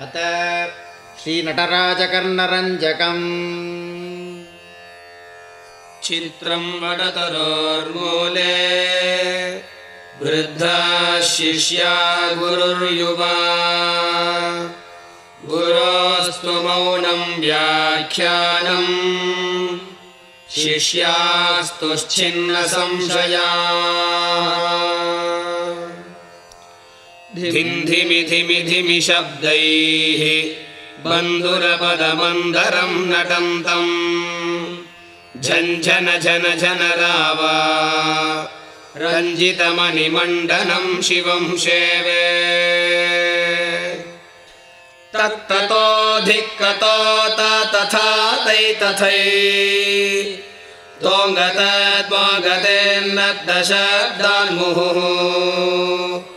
अत श्रीनटराजकर्णरञ्जकम्। चित्रम् वडतरोर्मूले वृद्धा शिष्या गुरुर्युवा। गुरोस्तु मौनम् व्याख्यानम् शिष्यास्तुश्चिन्नसंशया धिमिधिमिधिमि शब्दैः बन्धुरपदमन्दरम् नटन्तम्। झञ्झन झन झन रावा। रञ्जितमणिमण्डनम् शिवम् शेवे। तत्ततोऽधिक्कतो तथा तै तथै। त्वगतेन्नद्दशब्दान्मुहुः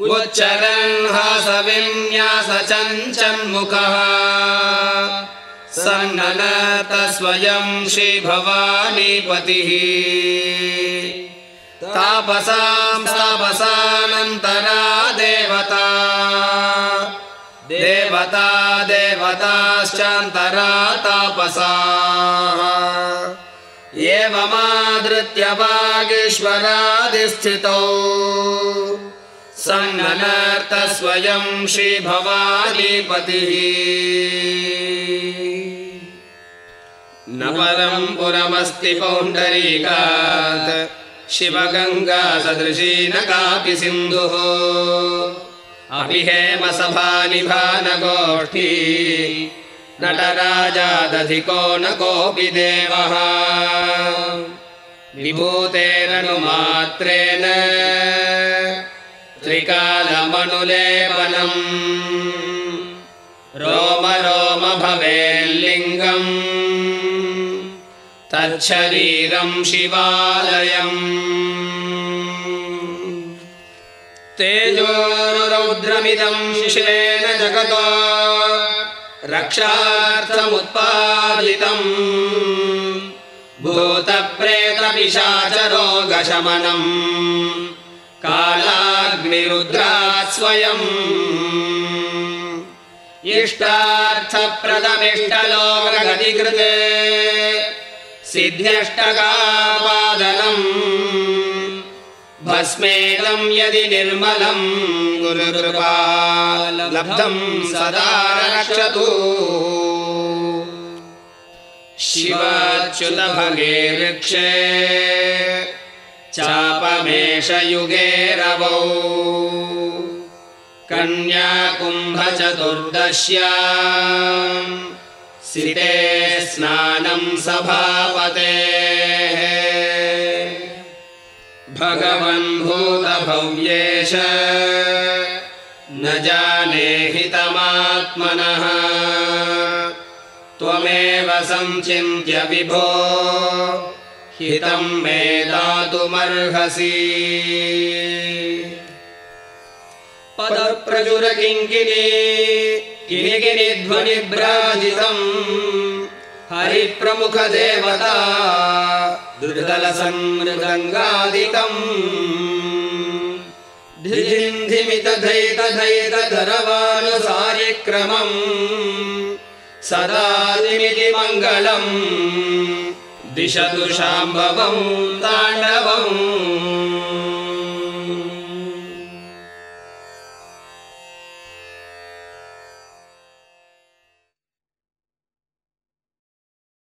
उच्चरन् हासविन्यासचञ्चन्मुखः। सन्ननत स्वयं श्रीभवानीपतिः। तापसां तापसानन्तरा देवता। देवता देवताश्चान्तरा तापसा। एवमादृत्य वागीश्वरादिस्थितौ सन्ननर्त स्वयं श्रीभवानीपतिः न परम् पुरमस्ति पौण्डरीकात् शिवगङ्गा सदृशी न कापि सिन्धुः। अपि हेमसभानिभानगोष्ठी नटराजादधिको न कोऽपि देवः। विभूतेरनुमात्रेण त्रिकालमनुलेपनम्। रोम रोम भवेल्लिङ्गम्। तच्छरीरम् शिवालयम्। तेजोरुरौद्रमिदम् शिशेन जगतो। रक्षार्थमुत्पादितम्। भूतप्रेतपिशाचरोगशमनम् कालाग्निरुद्रात् स्वयम्। इष्टार्थप्रदमिष्टलोकगतिकृते सिद्ध्यष्टकापादनम्। भस्मेदम् यदि निर्मलम् गुरुकृपा लब्धम् सदा रक्षतु शिवाच्युतभगे वृक्षे चापमेषयुगे रवौ कन्याकुम्भचतुर्दश्या। सिते स्नानम् सभापते। भगवन् भूतभव्येश न जाने हितमात्मनः। त्वमेव सञ्चिन्त्य विभो हितम् मे दातुमर्हसि। पदप्रचुरकिङ्किनी किणिकिनि ध्वनिभ्राजितम् हरिप्रमुखदेवता दृढलसन्मृदङ्गादिकम् धिन्धिमितधैतधैतधरवानुसारिक्रमम् सदादिमिति मङ्गलम् दिशतु शाम्भवम् ताण्डवम्